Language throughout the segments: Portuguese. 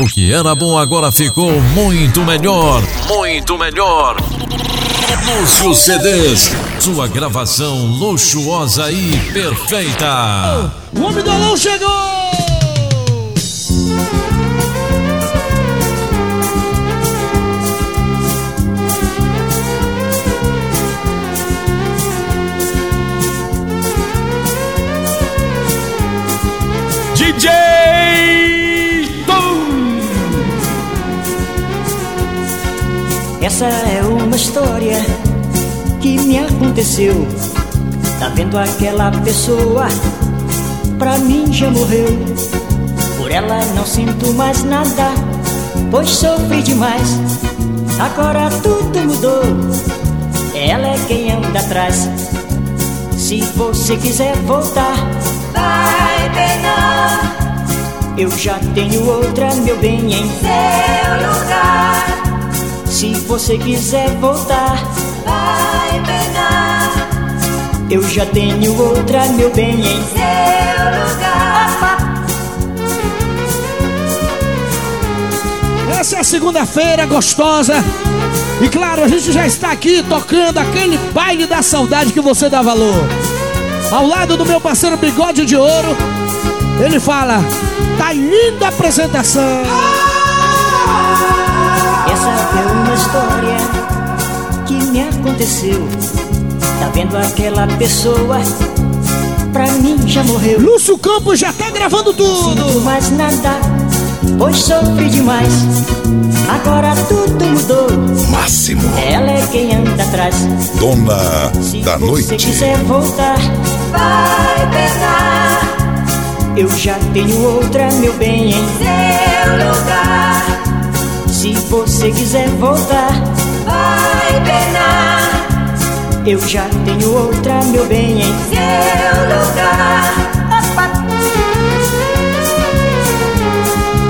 O que era bom agora ficou muito melhor. Muito melhor. Lúcio CDs. Sua gravação luxuosa e perfeita. O homem do alão chegou! Essa é uma história que me aconteceu. Tá vendo aquela pessoa? Pra mim já morreu. Por ela não sinto mais nada, pois sofri demais. Agora tudo mudou. Ela é quem anda atrás. Se você quiser voltar, vai penar. Eu já tenho outra, meu bem, em seu lugar. Se você quiser voltar, vai penar. Eu já tenho outra, meu bem, em seu lugar. Essa é a segunda-feira gostosa. E claro, a gente já está aqui tocando aquele baile da saudade que você dá valor. Ao lado do meu parceiro Bigode de Ouro, ele fala: tá linda a apresentação. Essa é uma história que me aconteceu. Tá vendo aquela pessoa? Pra mim já morreu. Lúcio Campos já tá gravando tudo. Sinto mais nada, pois sofri demais. Agora tudo mudou. Máximo, Ela é quem anda atrás. dona Se da você noite. quiser voltar, vai penar. Eu já tenho outra, meu bem, em seu lugar. Se você quiser voltar, vai penar. Eu já tenho outra, meu bem, em seu lugar.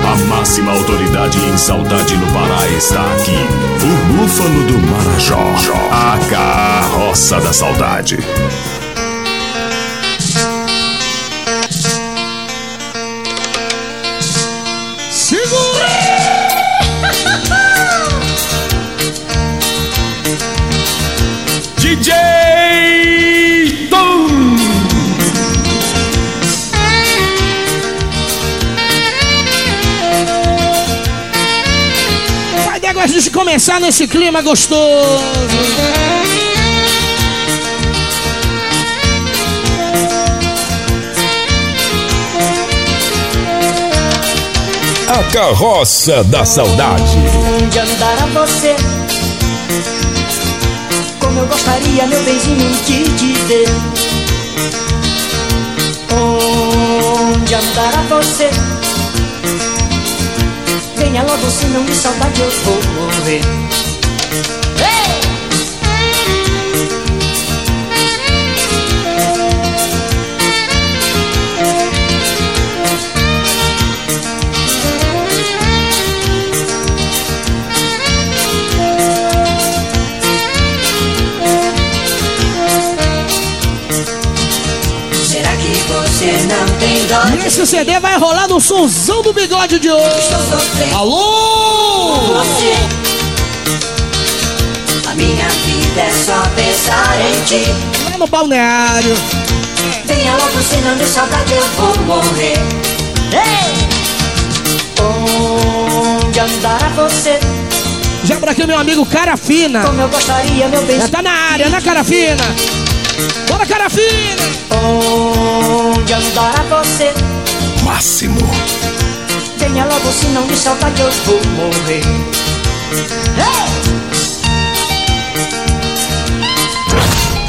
A máxima autoridade em saudade no Pará está aqui. O Búfalo do Marajó. A carroça da saudade. Começar nesse clima gostoso. A carroça da saudade. Onde andará você? Como eu gostaria, meu benzinho, de te ver. Onde andará você? Venha logo, senão de saudade eu vou morrer. Esse CD vai rolar no sonzão do bigode de sofrendo Alô! você. A minha vida é só pensar em ti. Lá no balneário. Venha logo, senão de saudade eu vou morrer. Ei! Onde andará você? Já por aqui meu amigo Cara Fina. Como eu gostaria, meu bem. Já tá na área, né, Cara Fina? Bora, Cara Fina! Onde andará você? Máximo, Venha logo, senão de saudade eu vou morrer. Ei!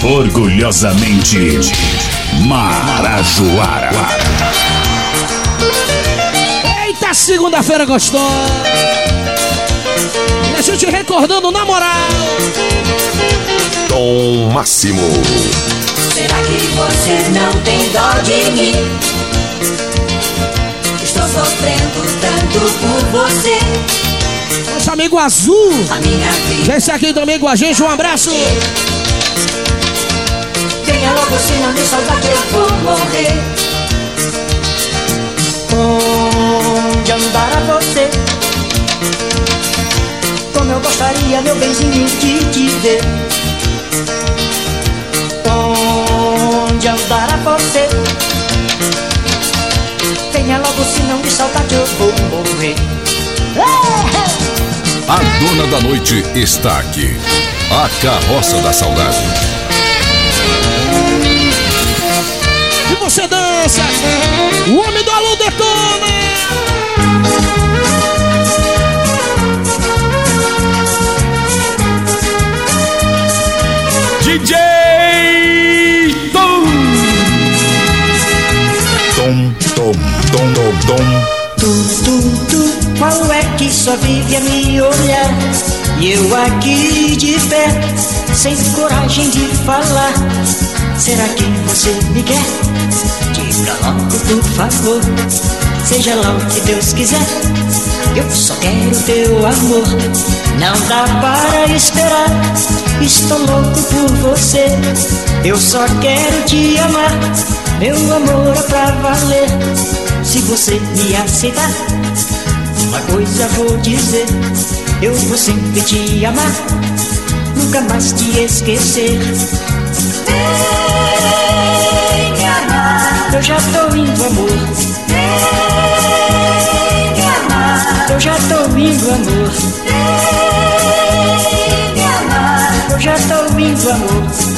Orgulhosamente Marajoara. Eita, segunda-feira gostosa! E a gente recordando na moral. Tom Máximo. Será que você não tem dó de mim? Estou sofrendo tanto por você. Nosso amigo Azul. A minha vida. Está aqui também com a gente. Um abraço. Venha logo, senão de saudade eu vou morrer. Onde andará você? eu gostaria, meu benzinho, de te ver. Onde andará você? Venha logo, senão de saudade eu vou morrer. A dona da noite está aqui. A carroça da saudade. E você dança. O homem do alô detona. Tom, tom, tom. Tu, tu, tu, qual é que só vive a me olhar? E eu aqui de pé, sem coragem de falar. Será que você me quer? Diga logo, por favor. Seja lá o que Deus quiser. Eu só quero teu amor. Não dá para esperar. Estou louco por você. Eu só quero te amar. Meu amor é pra valer. Se você me aceitar, uma coisa vou dizer: eu vou sempre te amar, nunca mais te esquecer. Vem me amar, eu já tô indo, amor. Vem me amar, eu já tô indo, amor. Vem me amar, eu já tô indo, amor.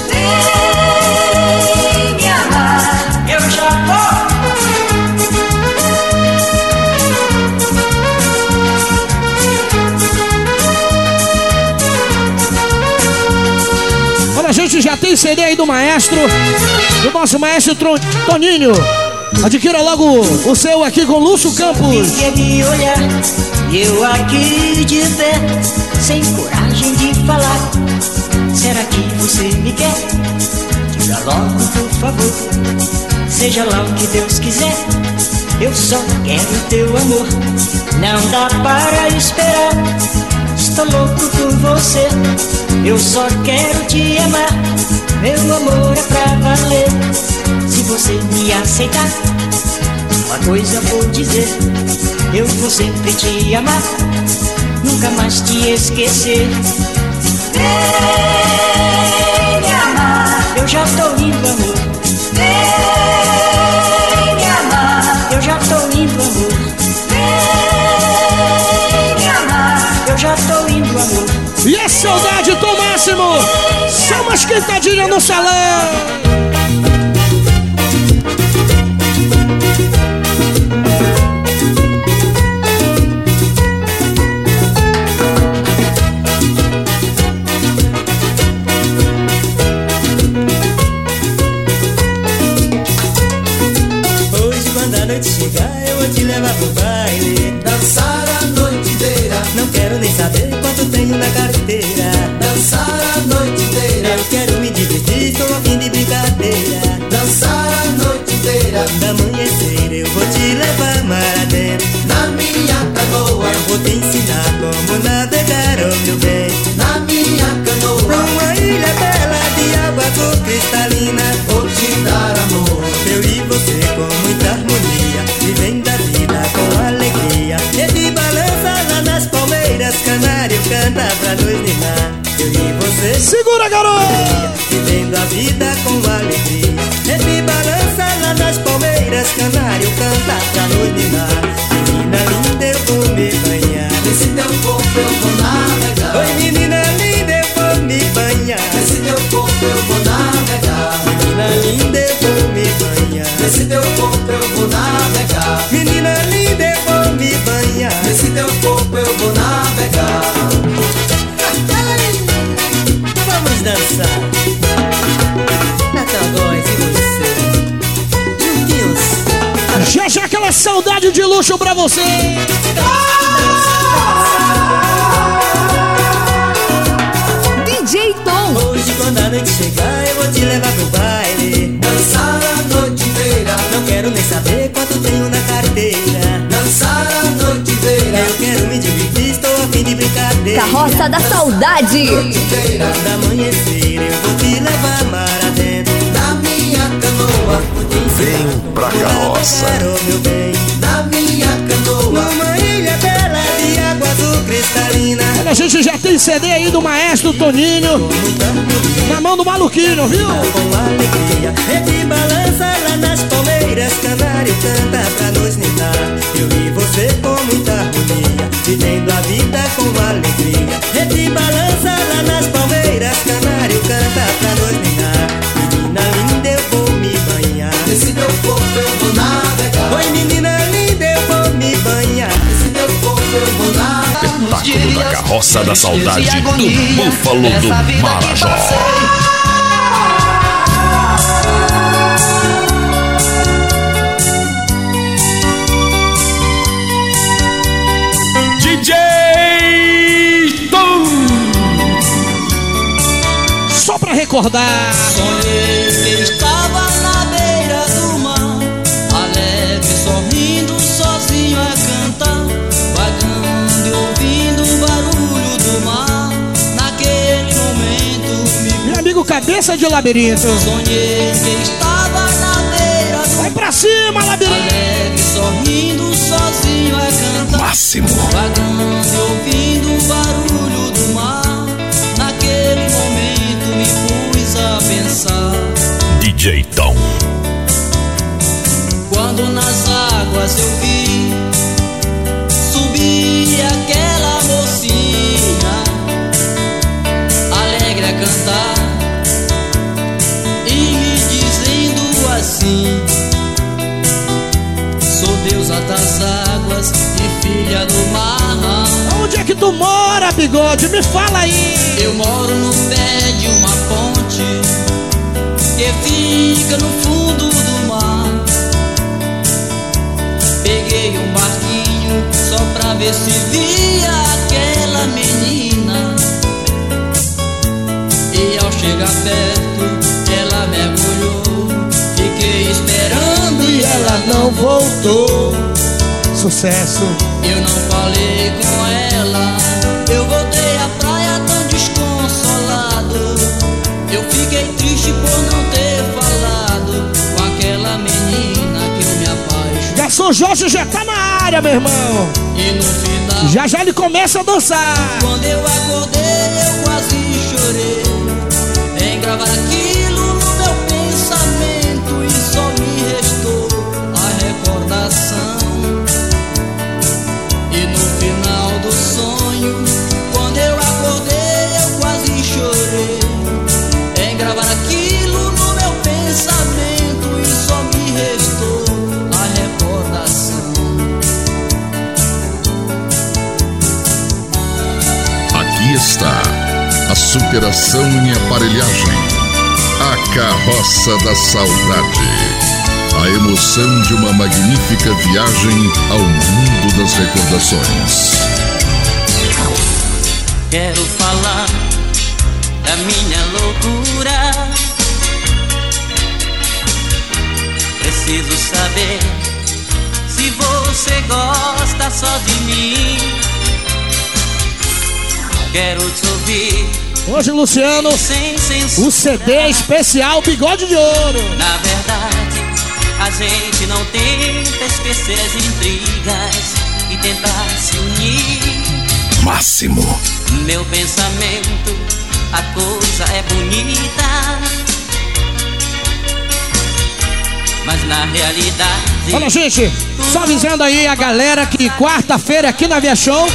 Gente já tem CD aí do maestro, do nosso maestro Tron- Toninho. Adquira logo o seu aqui com Lúcio Campos. quer me olhar eu aqui de pé, sem coragem de falar. Será que você me quer? Diga logo, por favor. Seja lá o que Deus quiser, eu só quero teu amor. Não dá para esperar. Estou louco por você. Eu só quero te amar. Meu amor é pra valer. Se você me aceitar, uma coisa vou dizer, eu vou sempre te amar, nunca mais te esquecer. Vem me amar, eu já tô indo, amor. Vem me amar, eu já tô indo, amor. Vem me amar, eu já tô indo, amor. E a saudade do máximo. Só umas quentadinhas no salão. De luxo pra você. DJ Tom. Hoje quando a noite chegar eu vou te levar pro baile Dançar a noite inteira, Não quero nem saber quanto tenho na carteira dançar a noite inteira, Eu quero me divertir, estou a fim de brincadeira Carroça da Saudade. inteira. Quando amanhecer pra carroça. meu bem na minha canoa, Numa ilha bela de água azul cristalina Olha, a gente já tem CD aí do maestro Toninho. Na mão do maluquinho, viu? com alegria. Rede balança lá nas palmeiras, canário canta pra nos ninar. Eu e você com muita harmonia, vivendo a vida com alegria. Rede balança lá nas palmeiras, canário canta pra nos Espetáculo da carroça da saudade do Búfalo do Marajó. DJ Tom. Só pra recordar. Cabeça de Labirinto. sonhei que estava na beira do Vai pra cima, labirinto. alegre, sorrindo, sozinho a cantar. Máximo. Vagando ouvindo o barulho do mar. Naquele momento me pus a pensar. DJ Tom. Quando nas águas eu vi mora, bigode? Me fala aí. Eu moro no pé de uma ponte que fica no fundo do mar. Peguei um barquinho só pra ver se via aquela menina. E ao chegar perto, ela mergulhou. Fiquei esperando e ela não voltou. Sucesso. Eu não falei com ela. Garçom Jorge já tá na área, meu irmão. E no final, Já já ele começa a dançar. quando eu acordei, eu quase chorei. Em gravar aquilo superação em aparelhagem. A carroça da saudade. A emoção de uma magnífica viagem ao mundo das recordações. Quero falar da minha loucura. Preciso saber se você gosta só de mim. Quero te ouvir Hoje, Luciano, o CD especial Bigode de Ouro. Na verdade, a gente não tenta esquecer as intrigas e tentar se unir. Máximo. Meu pensamento, a coisa é bonita. Mas na realidade, Olha, gente, só avisando aí a galera que quarta-feira aqui na Via Show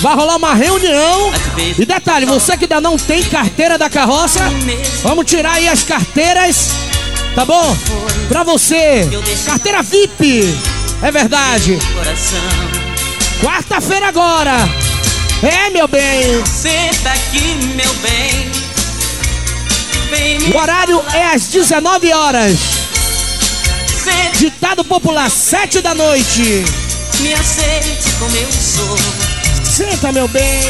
vai rolar uma reunião. E detalhe, você que ainda não tem carteira da carroça, vamos tirar aí as carteiras, tá bom? Pra você, carteira VIP, é verdade. Quarta-feira agora. É, meu bem. senta aqui, meu bem. O horário é às 19 horas. Ditado popular, 7 da noite. me aceite como eu sou. Senta, meu bem.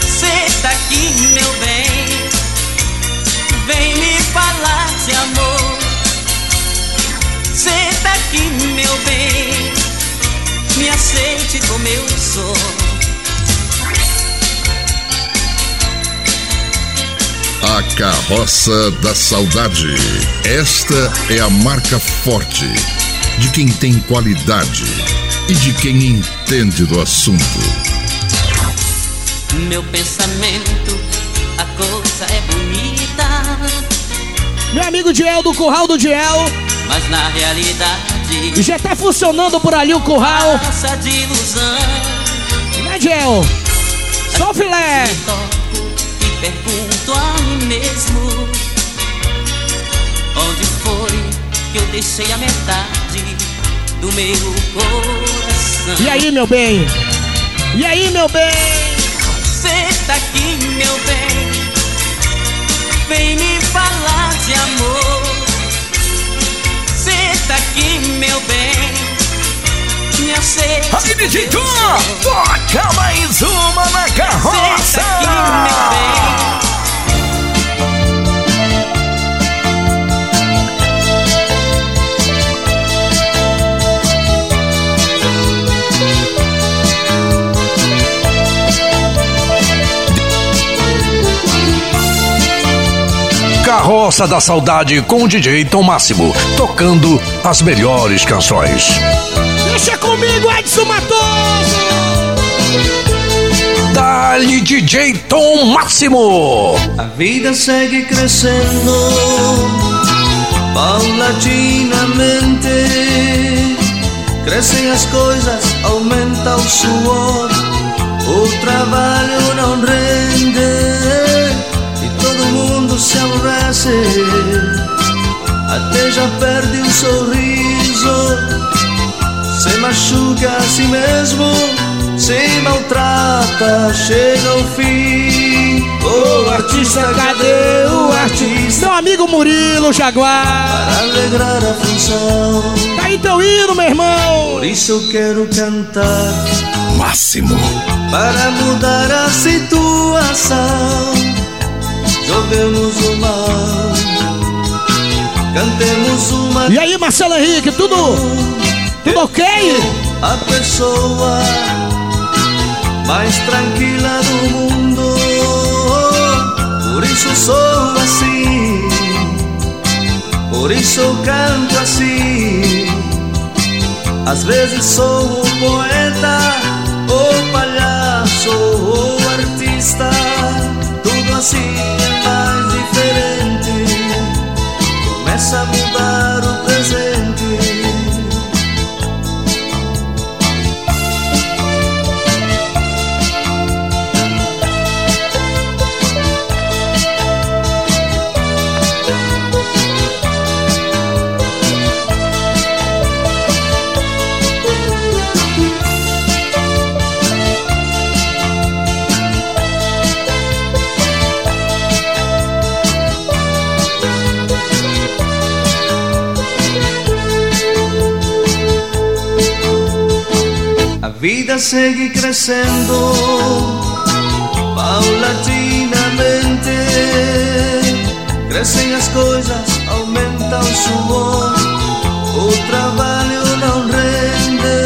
Senta aqui, meu bem. Vem me falar de amor. Senta aqui, meu bem. Me aceite como eu sou. A carroça da saudade. Esta é a marca forte de quem tem qualidade e de quem entende do assunto. Meu pensamento, a coisa é bonita. Meu amigo Diel do Curral do Diel. Mas na realidade. Já tá funcionando por ali o curral. Passa de ilusão. Né, Diel? Só filé. E pergunto a mim mesmo: Onde foi que eu deixei a metade do meu coração? E aí, meu bem? E aí, meu bem? Senta aqui, meu bem. Vem me falar de amor. Senta aqui, meu bem. Me aceita. Aí, DJ Tom, toca mais uma na carroça. Senta aqui, meu Carroça da Saudade com o DJ Tom Máximo, tocando as melhores canções. Deixa comigo, Edson Matoso! Dali DJ Tom Máximo! A vida segue crescendo paulatinamente. Crescem as coisas, aumenta o suor, o trabalho não rende Até já perde o sorriso, se machuca a si mesmo, se maltrata, chega ao fim. O artista, cadê o artista? Meu amigo Murilo Jaguar. Para alegrar a função. Tá aí teu hino, meu irmão. Por isso eu quero cantar Máximo. para mudar a situação. Joguemos o mal, cantemos uma E aí, Marcelo Henrique, tudo, tudo ok? a pessoa mais tranquila do mundo. Por isso sou assim, por isso canto assim. Às vezes sou o poeta, o palhaço, o artista. Tudo assim Começa A vida segue crescendo paulatinamente. Crescem as coisas, aumenta o suor, o trabalho não rende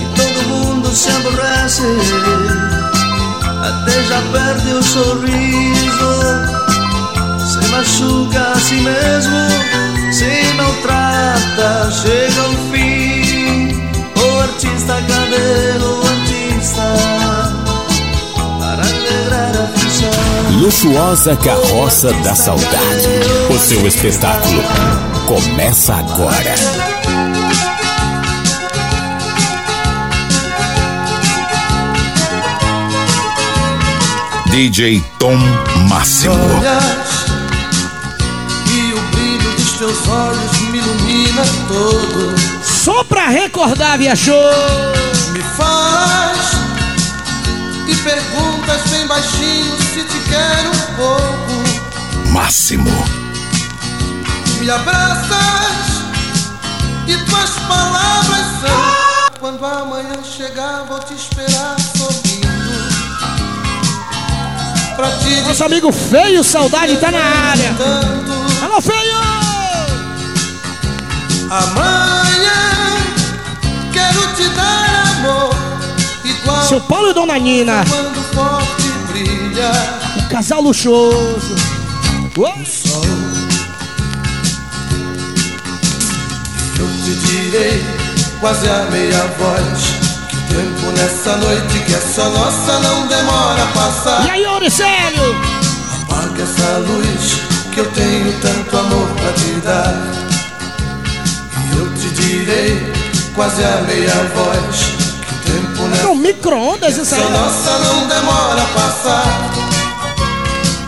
e todo mundo se aborrece. Até já perde o sorriso, se machuca a si mesmo, se maltrata, chega ao fim. O artista? Para alegrar a função. Luxuosa Carroça da Saudade. O seu espetáculo começa agora. DJ Tom Máximo. olhas e o brilho dos teus olhos me ilumina todo. Só pra recordar, viajou. Me faz e perguntas bem baixinho se te quero um pouco. Máximo. Me abraças e tuas palavras são. Quando amanhã chegar, vou te esperar sorrindo. Pra te Nosso amigo feio, saudade, tá na área. tanto. Alô, feio! Amanhã te dar amor igual Seu Paulo e Dona Nina, quando forte brilha o casal luxuoso. O sol. Eu te direi quase a meia voz que tempo nessa noite que é só nossa não demora a passar. E aí, Auricélio? Apaga essa luz que eu tenho tanto amor pra te dar. E eu te direi, quase a meia voz, que o tempo nessa Com micro-ondas isso aí. nossa não demora a passar.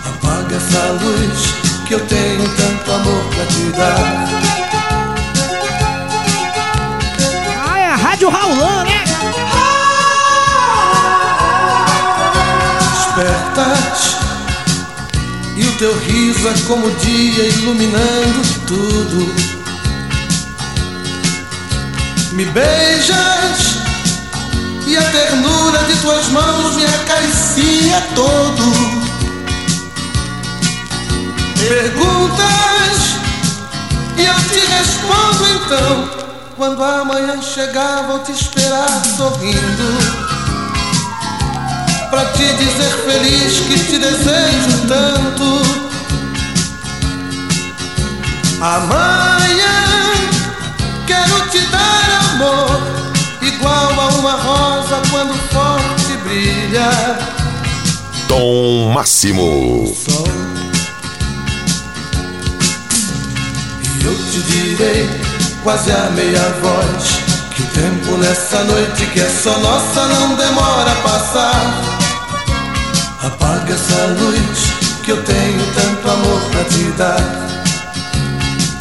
Apaga essa luz que eu tenho tanto amor pra te dar. Ah, é a Rádio Raulã, né? Despertas e o teu riso é como o dia iluminando tudo. Me beijas e a ternura de tuas mãos me acaricia todo. Perguntas e eu te respondo então. Quando amanhã chegar, vou te esperar sorrindo. Pra te dizer feliz que te desejo tanto. Amanhã quero te dar amor, igual a uma rosa quando forte brilha. Tom Máximo. Sol. E eu te direi, quase a meia voz, que o tempo nessa noite que é só nossa não demora a passar. Apaga essa luz que eu tenho tanto amor pra te dar.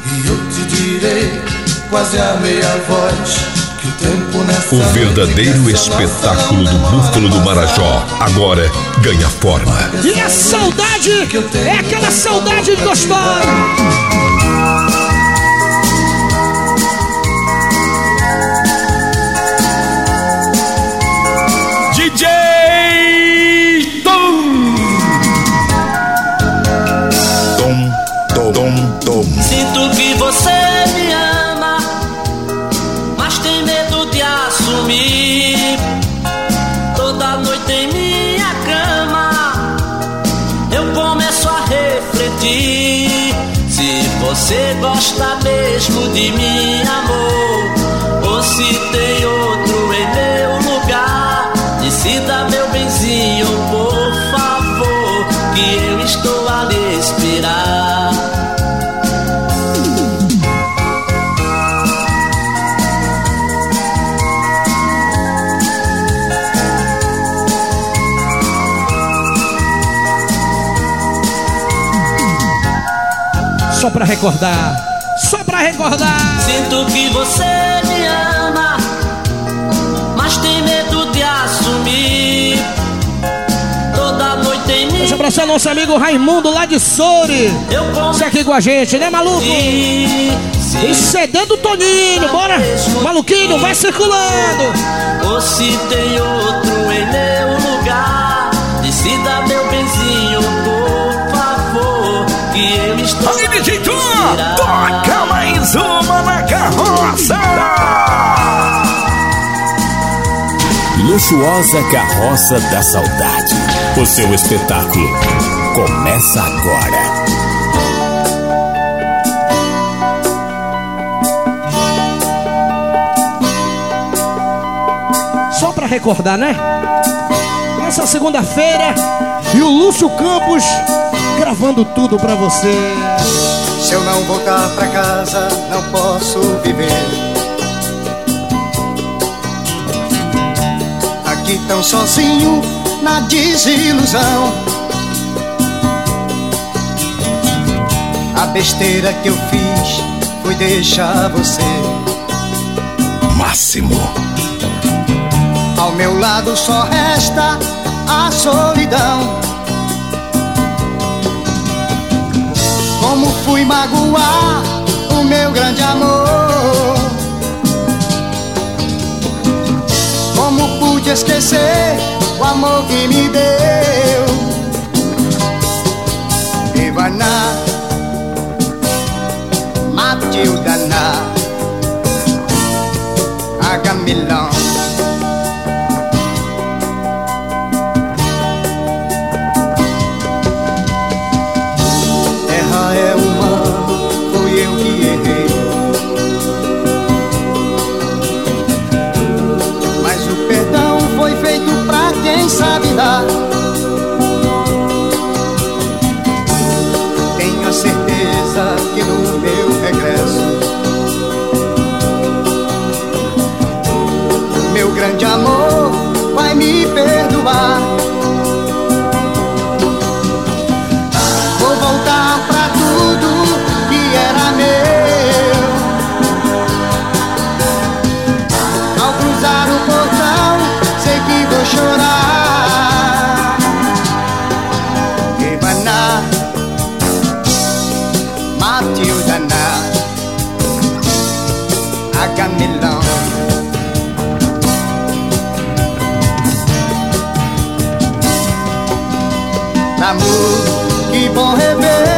E eu te direi, quase a meia voz, que o tempo nessa O noite verdadeiro espetáculo do Búfalo do. Marajó agora ganha forma. E a saudade é aquela saudade gostosa. DJ Tom. Tom, Tom, Tom, Tom. Sinto que você de mim, amor, ou se tem outro em meu lugar. Decida, meu benzinho, por favor, que eu estou a lhe esperar. Só pra recordar. Pra recordar. Sinto que você me ama, mas tem medo de assumir. Toda noite em mim Deixa eu abraçar nosso amigo Raimundo lá de Soure. eu Você aqui com a gente, né, maluco? E Se CD do Toninho, bora? Maluquinho, vai circulando. ou se tem outro em meu lugar, decida meu que eu estou. Aí, DJ Tom, toca mais uma na carroça! Luxuosa Carroça da Saudade. O seu espetáculo começa agora. Só pra recordar, né? Nessa segunda-feira e o Lúcio Campos gravando tudo pra você. Se eu não voltar pra casa, não posso viver. Aqui tão sozinho, na desilusão. A besteira que eu fiz foi deixar você. Máximo. Ao meu lado só resta a solidão. Como fui magoar o meu grande amor? Como pude esquecer o amor que me deu? Ivana, Matilda, Agamilão. perdoar. Amor, que bom rever.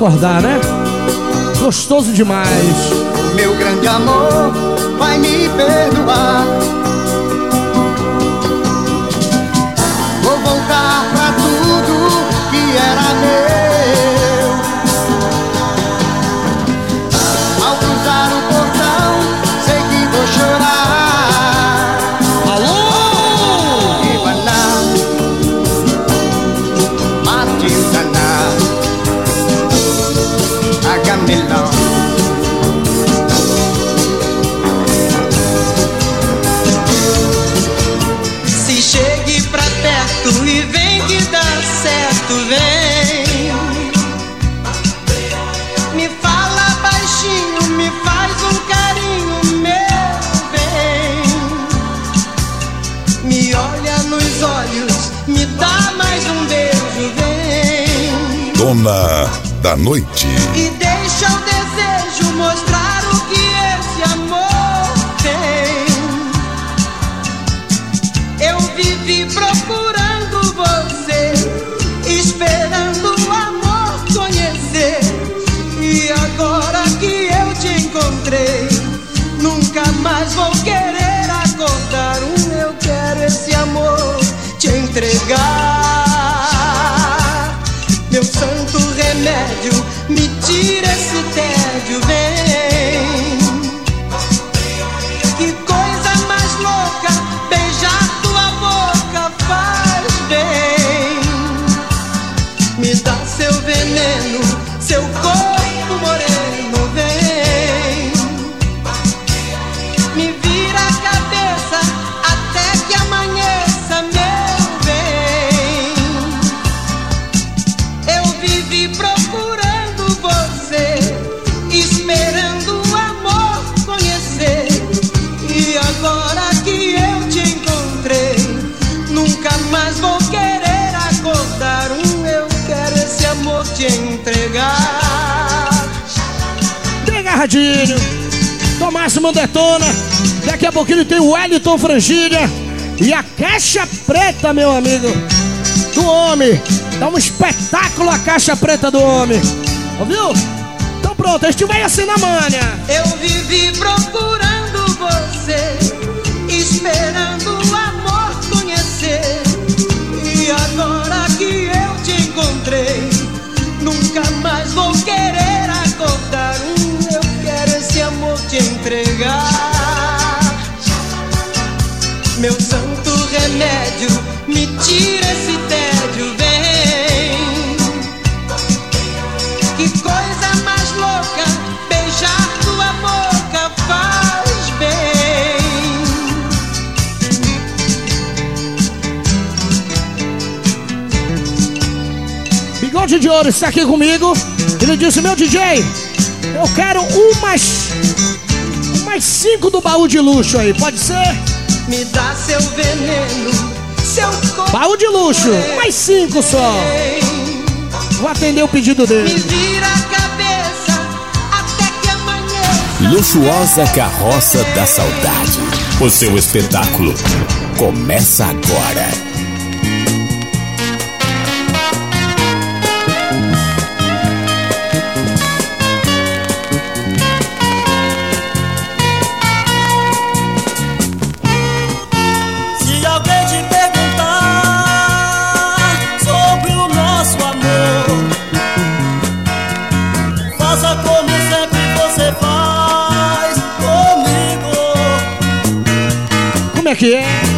acordar, né? Gostoso demais. Meu grande amor vai me perdoar. da noite. Fernandinho. Tomássimo Mandetona. Daqui a pouquinho tem o Wellington Frangilha. E a caixa preta, meu amigo. Do homem. Dá um espetáculo a caixa preta do homem. Ouviu? Então pronto, a gente vai assim na manha. Eu vivi procurando você, esperando. tira esse tédio, vem. Que coisa mais louca, beijar tua boca faz bem. Bigode de Ouro está aqui comigo. Ele disse: Meu DJ, eu quero umas. umas cinco do baú de luxo aí, pode ser? Me dá seu veneno, seu Baú de luxo, mais cinco só. Vou atender o pedido dele. Luxuosa Carroça da Saudade. O seu espetáculo começa agora. 天。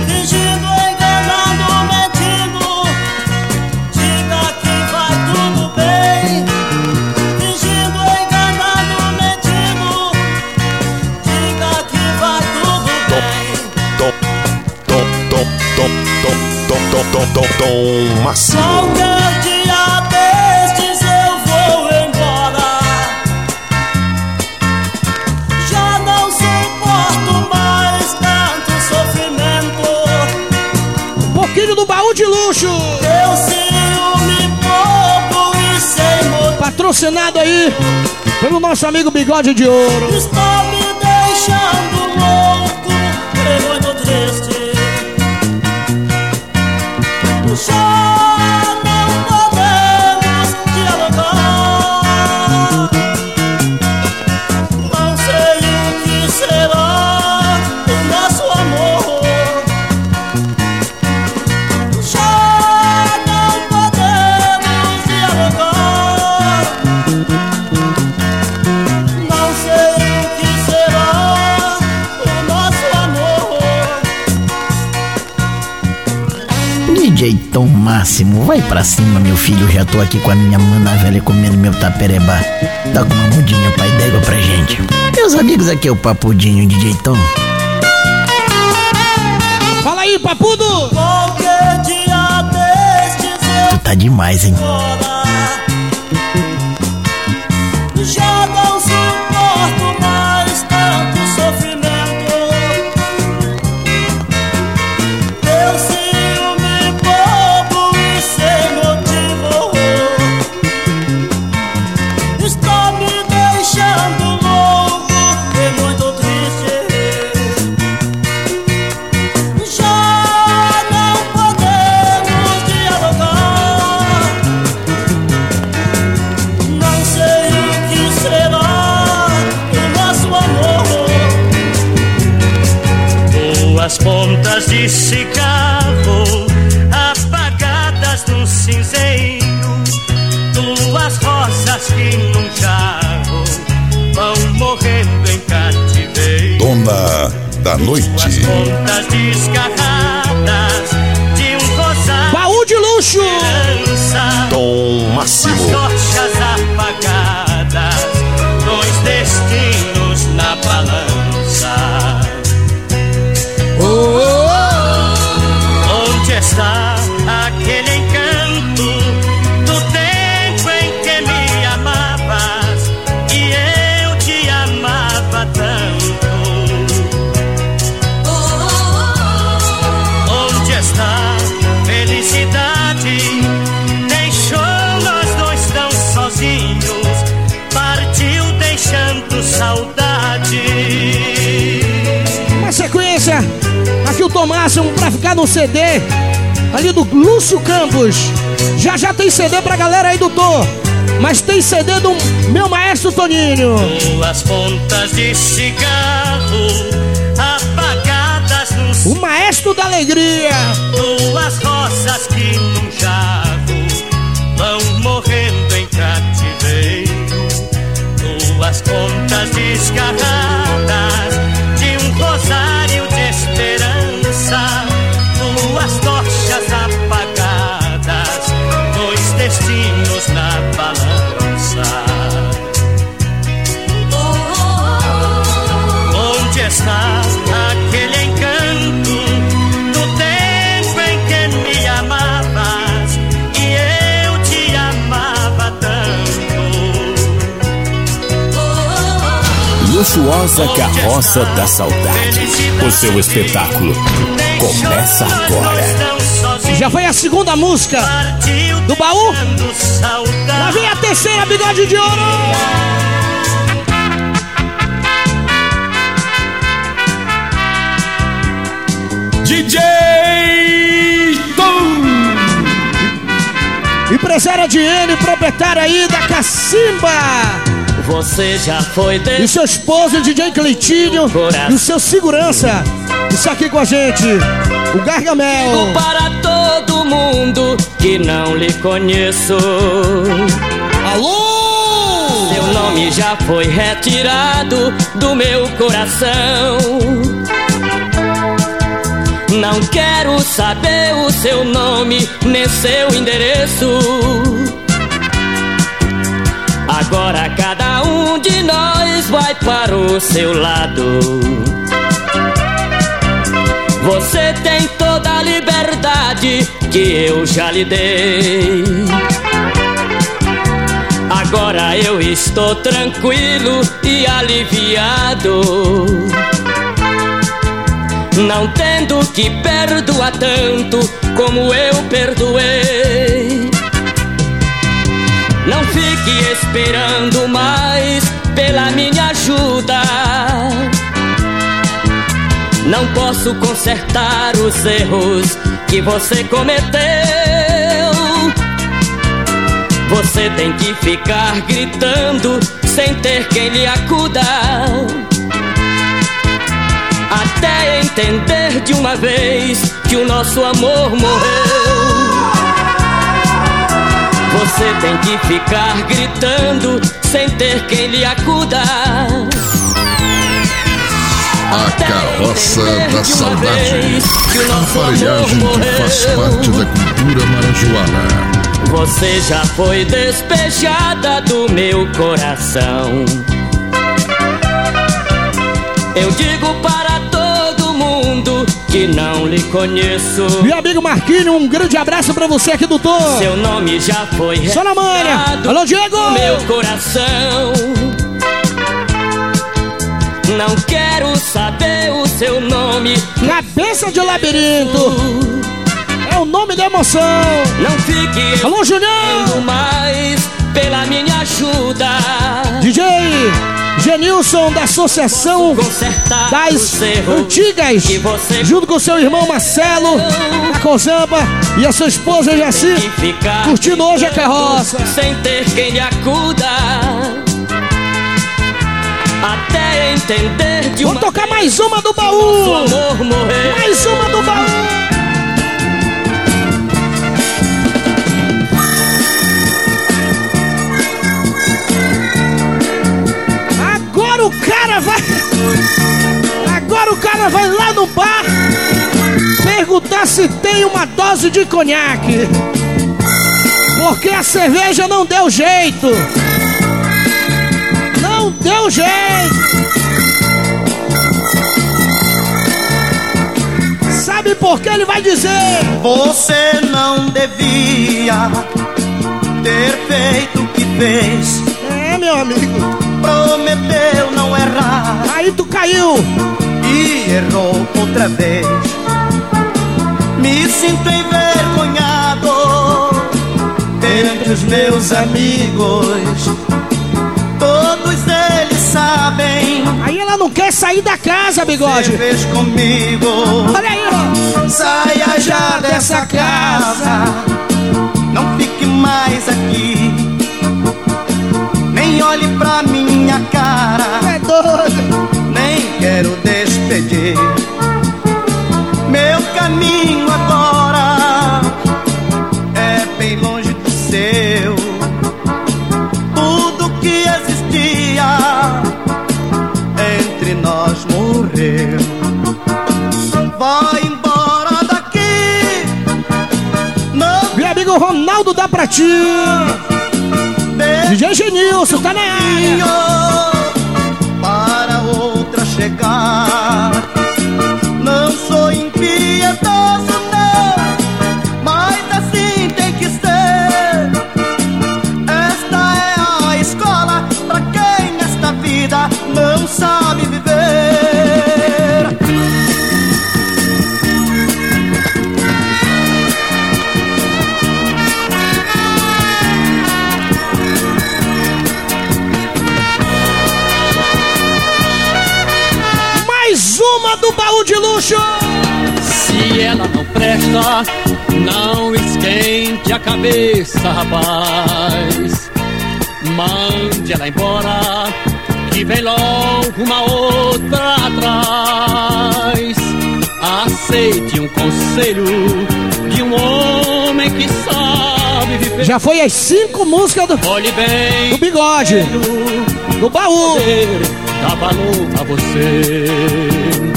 patrocinado aí pelo nosso amigo Bigode de Ouro. Estou máximo. Vai pra cima, meu filho. Já tô aqui com a minha mana velha comendo meu taperebá. Dá com uma mudinha, pai d'égua pra gente. Meus amigos, aqui é o Papudinho, DJ Tom. Fala aí, Papudo! Tu tá demais, hein? máximo. no CD ali do Lúcio Campos. Já já tem CD pra galera aí do Tom. Mas tem CD do meu maestro Toninho. Duas pontas de cigarro apagadas no O maestro da alegria. Duas que num jago vão morrendo em cativeiro. Duas pontas. Luxuosa carroça da saudade. O seu espetáculo começa agora. Já foi a segunda música do baú? Lá vem a terceira, bigode de ouro! DJ Tom! Empresária de N, proprietária aí da Cacimba! Você já foi de... E seu esposo, DJ Cleitinho, e o seu segurança. Isso aqui com a gente, o Gargamel. Digo para todo mundo que não lhe conheço. Alô! Seu nome já foi retirado do meu coração. Não quero saber o seu nome, nem seu endereço. Agora cada um de nós vai para o seu lado. Você tem toda a liberdade que eu já lhe dei. Agora eu estou tranquilo e aliviado. Não tendo que perdoar tanto como eu perdoei. Não fique esperando mais pela minha ajuda. Não posso consertar os erros que você cometeu. Você tem que ficar gritando sem ter quem lhe acuda. Até entender de uma vez que o nosso amor morreu. Você tem que ficar gritando sem ter quem lhe acuda. A carroça da saudade. A aparelhagem que faz parte da cultura marajoara. Você já foi despejada do meu coração. Eu digo para todo mundo que não lhe conheço. Meu amigo Marquinho, um grande abraço pra você aqui do Tom. Seu nome já foi Só na manha. Alô, Diego! Meu coração. Não quero saber o seu nome. Cabeça de labirinto. É o nome da emoção. Não fique Alô, Julião! mais pela minha ajuda. DJ Genilson da Associação das Antigas, junto com seu irmão Marcelo, a Cozamba e a sua esposa Jaci, curtindo hoje a carroça. Sem ter quem lhe acuda. Até entender de Vamos tocar mais uma do baú! Mais uma do baú! Cara vai. Agora o cara vai lá no bar perguntar se tem uma dose de conhaque. Porque a cerveja não deu jeito. Não deu jeito. Sabe por que ele vai dizer? Você não devia ter feito o que fez. É, meu amigo. Prometeu não errar. Aí tu caiu. E errou outra vez. Me sinto envergonhado entre os meus amigos. Todos eles sabem. Aí ela não quer sair da casa, bigode. Você fez comigo. Olha aí, ó. Saia já dessa casa. Não fique mais aqui. Nem olhe pra minha cara. É doido. Nem quero despedir. Meu caminho agora é bem longe do seu. Tudo que existia entre nós morreu. Vai embora daqui. Não Meu amigo Ronaldo da Prati. DJ Genilson, tá na área. para outra chegar. Se ela não presta, não esquente a cabeça, rapaz. Mande ela embora, que vem logo uma outra atrás. Aceite um conselho de um homem que sabe viver. Já foi as cinco músicas do, Olhe bem, do bigode, do baú. dá valor a você.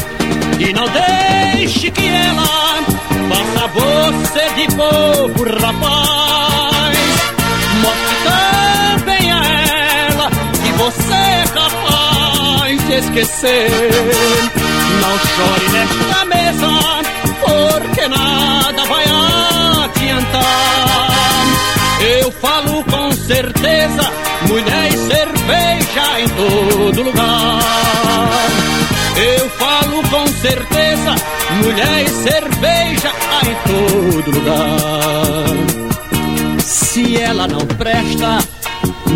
E não deixe que ela faça você de bobo, rapaz. Mostre também a ela que você é capaz de esquecer. Não chore nesta mesa, porque nada vai adiantar. Eu falo com certeza, mulher e cerveja em todo lugar. Eu falo com certeza, mulher e cerveja há em todo lugar. Se ela não presta,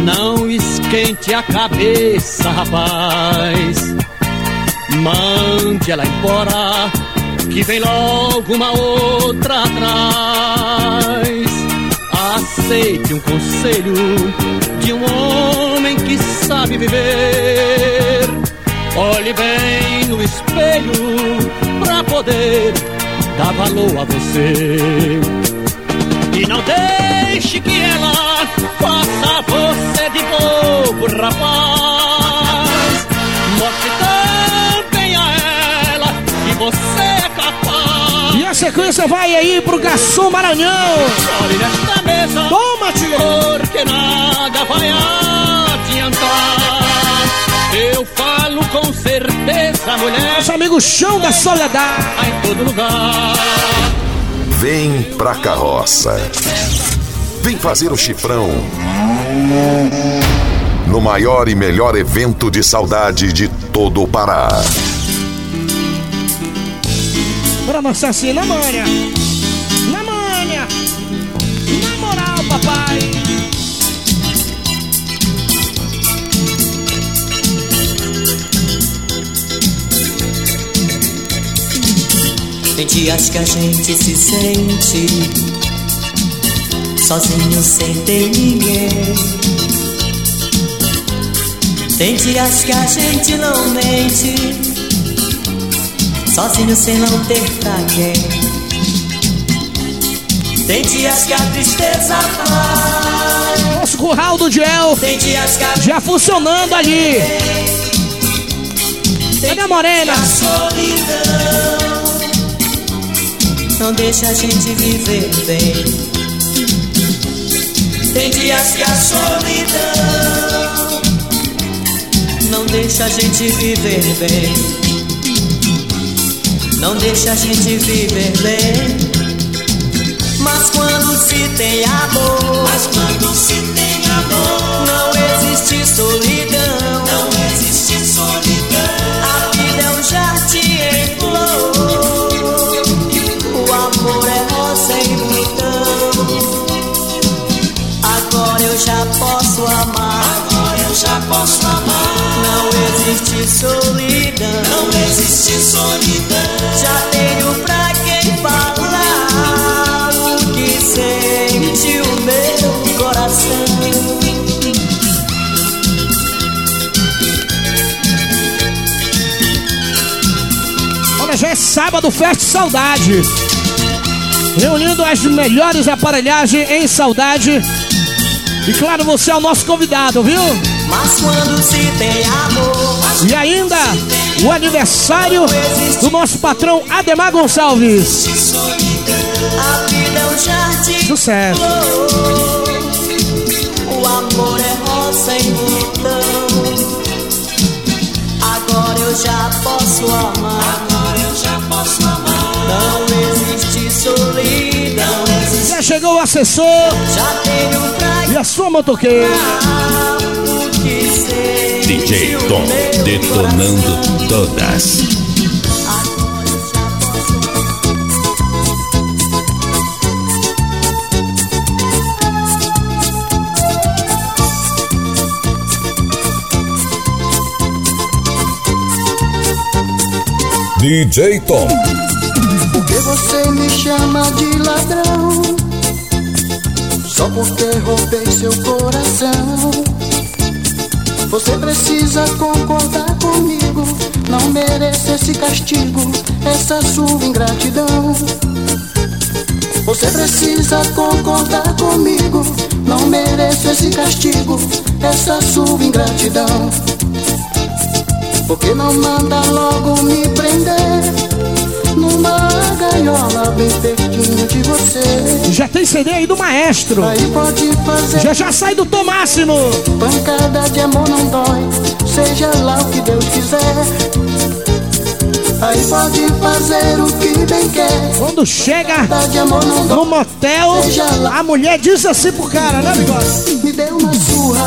não esquente a cabeça, rapaz. Mande ela embora, que vem logo uma outra atrás. Aceite um conselho de um homem que sabe viver. Olhe bem no espelho pra poder dar valor a você. E não deixe que ela faça você de bobo, rapaz. Mostre também a ela que você é capaz. E a sequência vai aí pro garçom Maranhão. Olhe nesta mesa, Toma, porque nada vai adiantar. Eu falo com certeza, mulher, Nosso amigo Chão da Soledade. em todo lugar. Vem pra carroça. Vem fazer o chifrão. No maior e melhor evento de saudade de todo o Pará. Pra mostrar assim, na Tem dias que a gente se sente sozinho sem ter ninguém. Tem dias que a gente não mente, sozinho sem não ter pra quem. Tem dias que a tristeza vai, Nosso curral do Gel tem dias que a já funcionando ali. Cadê a morena? a solidão não deixa a gente viver bem. Tem dias que a solidão não deixa a gente viver bem. Não deixa a gente viver bem. Mas quando se tem amor, mas quando se tem amor, não existe solidão. Não existe solidão. Já posso amar. Agora eu já posso amar. Não existe solidão. Não existe solidão. Já tenho pra quem falar o que sente o meu coração. Olha, já é sábado, festa saudade. Reunindo as melhores aparelhagens em saudade. E claro, você é o nosso convidado, viu? Mas quando se tem amor, E ainda o aniversário do nosso patrão Ademar Gonçalves. a vida é um jardim. Sucesso. O amor é rosa em botão. Agora eu já posso amar. Agora eu já posso amar. Não existe solidão. Chegou o assessor Já tenho pra e a sua motoqueira. que DJ Tom detonando todas. DJ Tom. Porque você me chama de ladrão Porque roubei seu coração. Você precisa concordar comigo Não mereço esse castigo Essa sua ingratidão. Você precisa concordar comigo Não mereço esse castigo Essa sua ingratidão. Porque não manda logo me prender numa gaiola bem pertinho de você. Já tem CD aí do maestro. Aí pode fazer. Já já sai do Tom Máximo. Pancada de amor não dói, seja lá o que Deus quiser. Aí pode fazer o que bem quer. Quando chega no motel, a mulher diz assim pro cara, né, bigode? Me deu uma surra,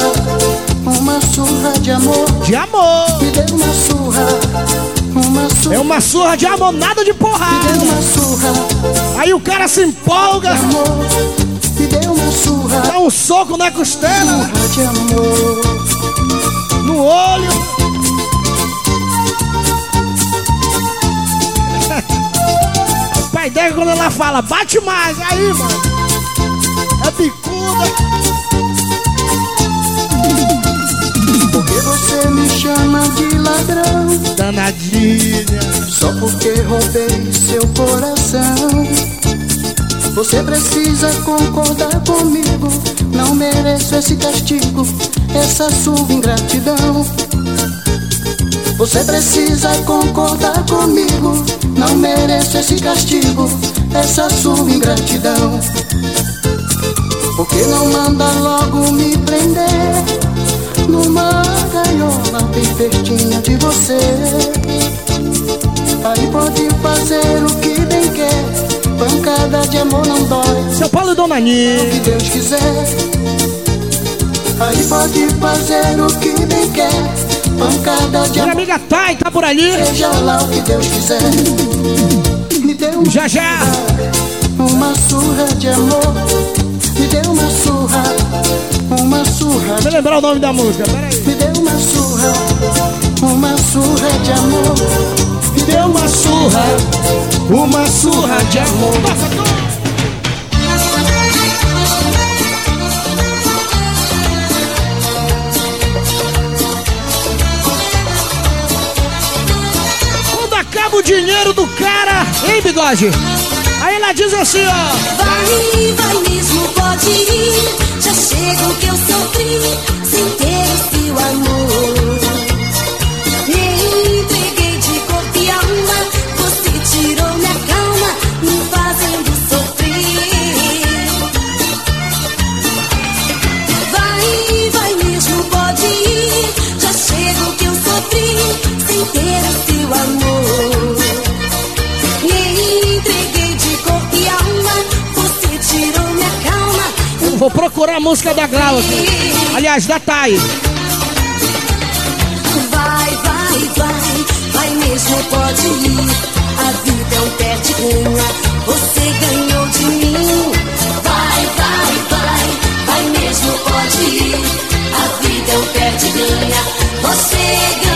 uma surra de amor. De amor. Me deu uma surra. Uma surra. É uma surra de amor, nada de porrada. Aí o cara se empolga. Surra. Dá um soco na costela. No olho. pai dela quando ela fala, bate mais, aí, mano. É bicuda. Você me chama de ladrão. Danadinha. Só porque roubei seu coração. Você precisa concordar comigo. Não mereço esse castigo Essa sua ingratidão. Você precisa concordar comigo. Não mereço esse castigo Essa sua ingratidão. Porque não manda logo me prender numa gaiola bem pertinho de você. Aí pode fazer o que bem quer, pancada de amor não dói. Seu Paulo Dona O Nini. que Deus quiser. Aí pode fazer o que bem quer, pancada de Minha amor. amiga Thay tá por ali. Seja lá o que Deus quiser. Me deu uma Já já. uma surra de amor. Me deu uma surra, uma surra eu lembrar o nome da música, peraí. Me deu uma surra, uma surra de amor. Me deu uma surra, uma surra de amor. Quando acaba o dinheiro do cara, hein, bigode? Ela diz assim, ó. Vai, vai mesmo, pode ir. Já chega o que eu sofri sem ter o seu amor. Me entreguei de corpo e alma. Você tirou minha calma, me fazendo sofrer. Vai, vai mesmo, pode ir. Já chega o que eu sofri sem ter o seu amor. Vou procurar a música da Glau aqui. Aliás, da Thay. Vai, vai, vai, vai mesmo, pode ir. A vida é um perde-ganha, você ganhou de mim. Vai, vai, vai, vai mesmo, pode ir. A vida é um perde-ganha, você ganhou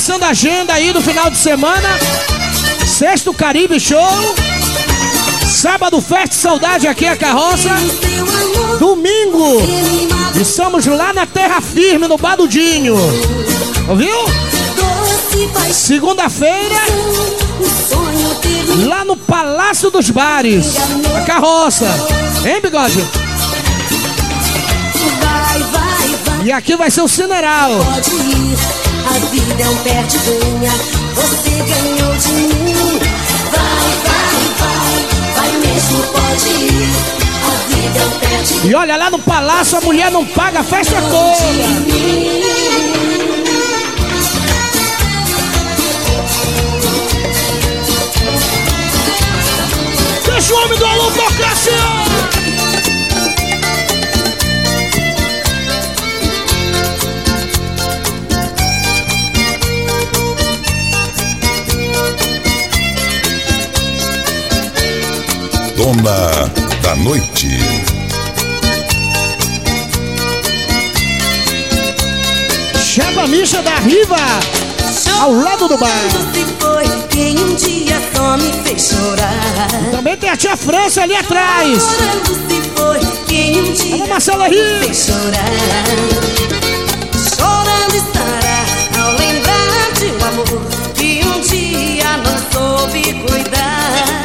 passando a agenda aí do final de semana. Sexto Caribe Show. Sábado, Festa Saudade aqui a carroça. Domingo, estamos lá na Terra Firme, no Badudinho. Ouviu? Segunda-feira, lá no Palácio dos Bares. A carroça. Hein, bigode? E aqui vai ser o Cineral. A vida é um perde-ganha, você ganhou de mim. Vai, vai, vai, vai mesmo, pode ir, a vida é um perde-ganha. E olha, lá no palácio a mulher não paga a festa toda. Cássio, homem do alô, pro Cássio! Dona da Noite. Chapa Misha da Riva, ao lado do bar. Se foi quem um dia só me fez chorar. Também tem a tia França ali atrás. Chorando se foi quem um dia Alô, Marcela fez chorar. Chorando estará ao lembrar de um amor que um dia não soube cuidar.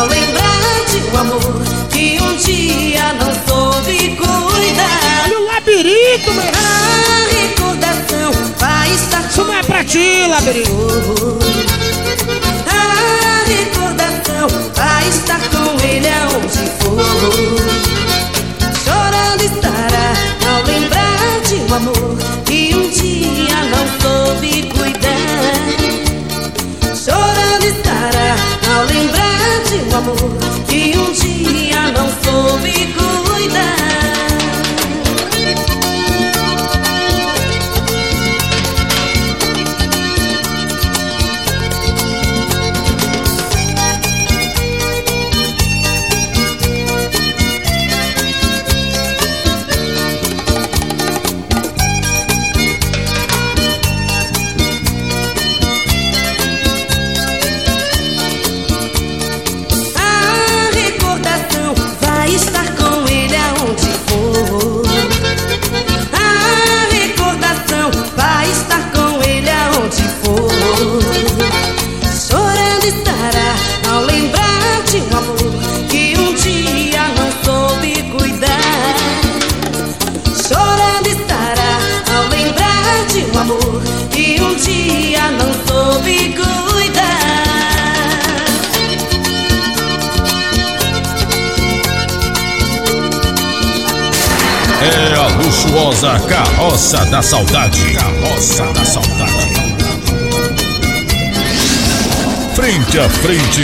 Ao lembrar de um amor que um dia não soube cuidar. Olha o labirinto, meu. A recordação vai estar Isso não é pra ti, labirinto. A recordação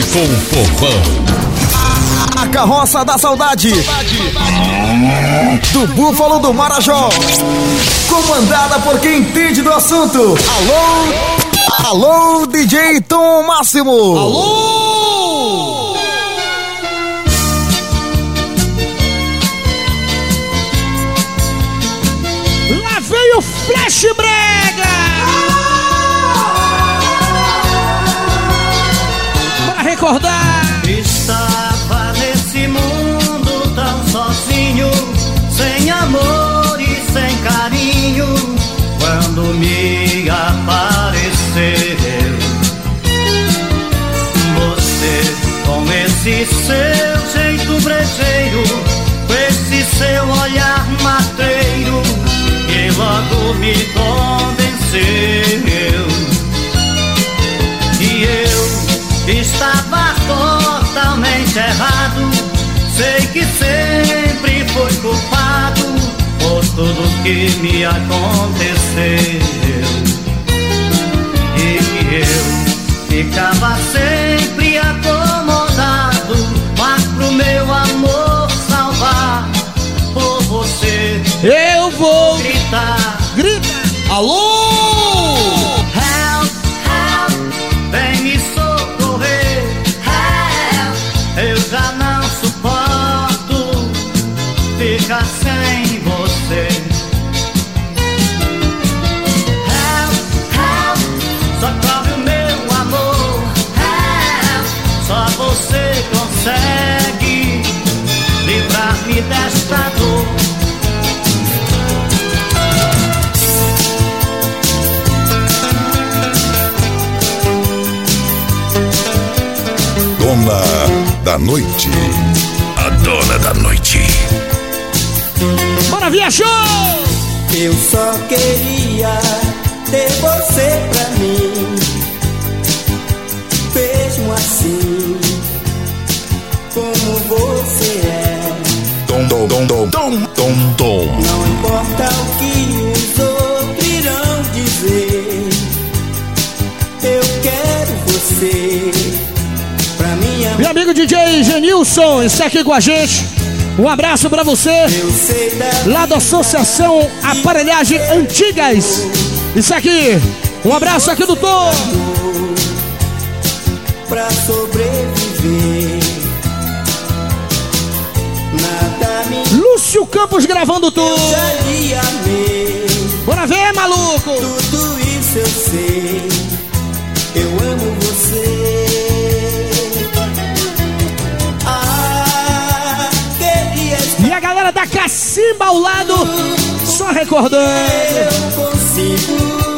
com o povão. A carroça da saudade. Do Búfalo do Marajó. Comandada por quem entende do assunto. Alô? Alô, DJ Tom Máximo. Alô? Recordar! Estava nesse mundo tão sozinho, sem amor e sem carinho, quando me apareceu. Você, com esse seu jeito brejeiro, com esse seu olhar matreiro, que logo me convenceu. Estava totalmente errado. Sei que sempre fui culpado por tudo que me aconteceu. E eu ficava sempre consegue livrar-me desta dor. Dona da Noite. A dona da noite. Bora viajou! Eu só queria ter você pra mim, irão dizer, eu quero você amigo DJ Genilson está aqui com a gente. Um abraço pra você. Lá da Associação Aparelhagem Antigas. Isso aqui. Um abraço aqui do Tom. Pra sobreviver. Lúcio Campos gravando tudo. Bora ver, maluco. Tudo isso eu sei. Cacimba ao lado. Só recordando. eu consigo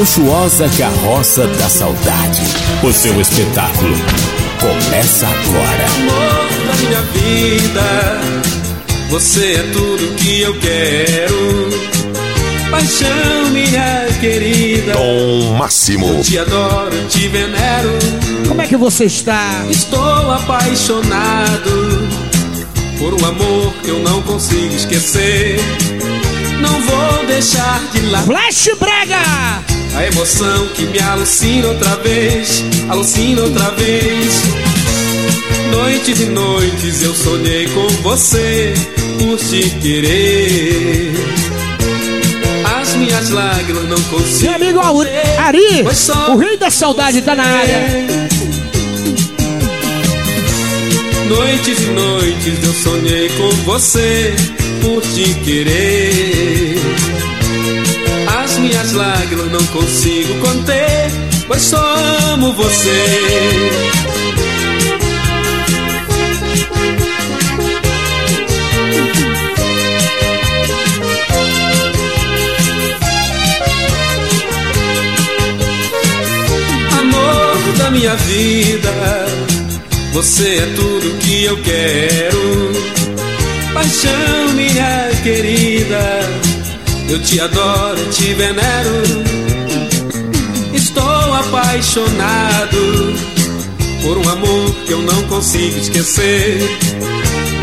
Luxuosa Carroça da Saudade. O seu espetáculo começa agora. Amor da minha vida, você é tudo que eu quero. Paixão, minha querida. Tom Máximo. Te adoro, te venero. Como é que você está? Estou apaixonado por um amor que eu não consigo esquecer. Não vou deixar de lado. Flash Brega! A emoção que me alucina outra vez, alucina outra vez. Noites e noites eu sonhei com você, por te querer. As minhas lágrimas não consigo. Meu amigo Ari, o rei da saudade tá na área. Noites e noites eu sonhei com você, por te querer. As minhas lágrimas não consigo conter, pois só amo você. Amor da minha vida, você é tudo que eu quero. Paixão, minha querida, eu te adoro, te venero. Estou apaixonado por um amor que eu não consigo esquecer.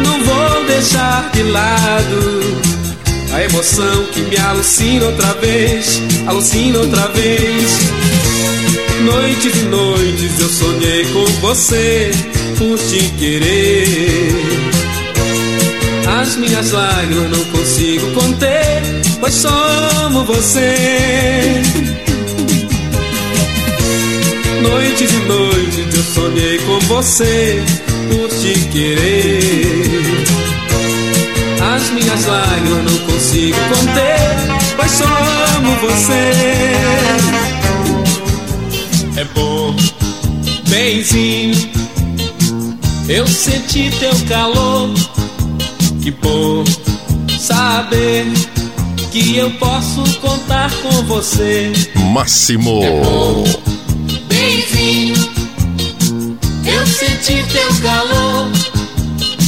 Não vou deixar de lado a emoção que me alucina outra vez, alucina outra vez. Noites e noites eu sonhei com você, por te querer. As minhas lágrimas não consigo conter, pois só amo você. Noites e noites eu sonhei com você, por te querer. As minhas lágrimas não consigo conter, pois só amo você. É bom, benzinho, eu senti teu calor. Que bom saber que eu posso contar com você. Máximo. Benzinho, eu senti teu calor.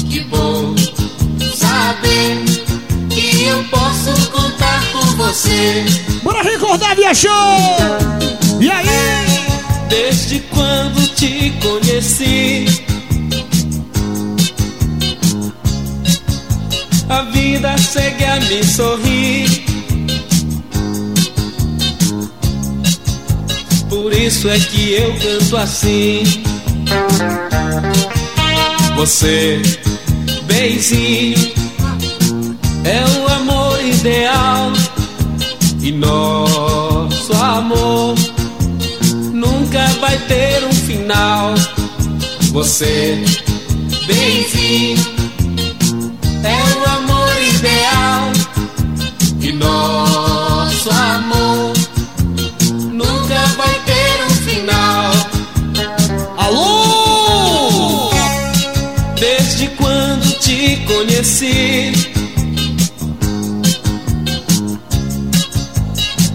Que bom saber que eu posso contar com você. Bora recordar, viajou! E aí? Desde quando te conheci, a vida segue a me sorrir. Por isso é que eu canto assim. Você, benzinho, é o amor ideal. E nosso amor nunca vai ter um final. Você, benzinho,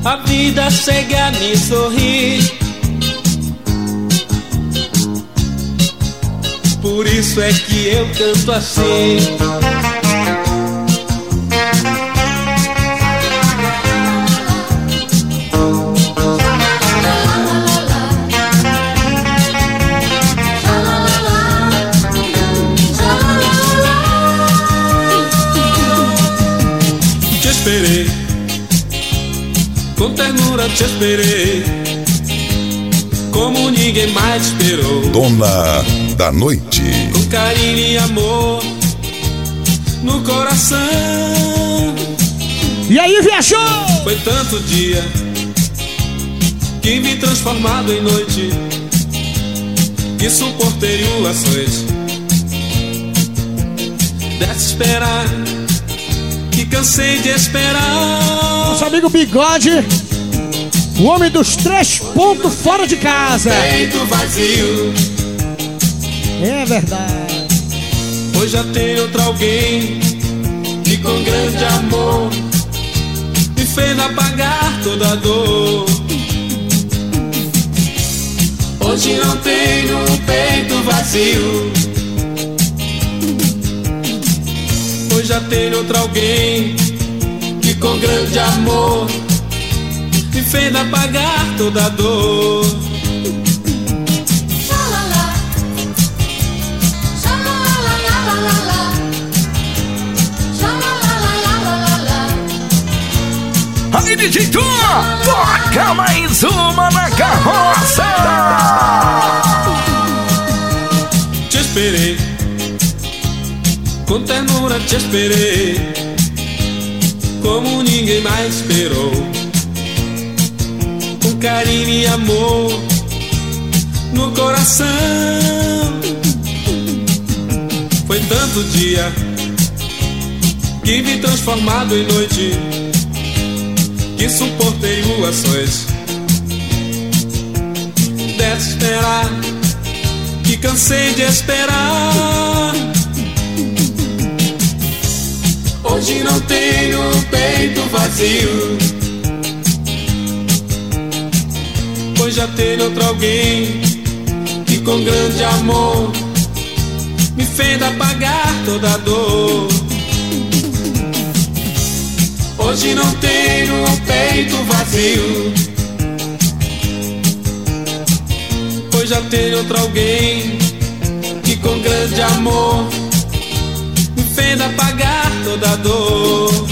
a vida segue a me sorrir. Por isso é que eu canto assim. Com ternura te esperei, como ninguém mais esperou. Dona da Noite. Com carinho e amor no coração. E aí, viajou? Foi tanto dia que vi transformado em noite, que suportei o açoite. Que cansei de esperar. Nosso amigo Bigode, o homem dos três pontos fora de casa. Peito vazio, É verdade. pois já tem outro alguém que com grande amor me fez apagar toda a dor. Hoje não tenho o peito vazio. Já tem outro alguém que com grande amor me fez apagar toda a dor. Aí, DJ Tom, toca mais uma na carroça! Te esperei, com ternura te esperei, como ninguém mais esperou. Com carinho e amor no coração. Foi tanto dia que vi transformado em noite, que suportei açoite. Desse esperar que cansei de esperar. Hoje não tenho peito vazio, pois já tem outro alguém que com grande amor me fez apagar toda a dor. Hoje não tenho peito vazio. Pois já tem outro alguém que com grande amor fez apagar toda a dor.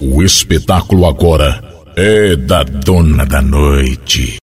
O espetáculo agora é da Dona da Noite.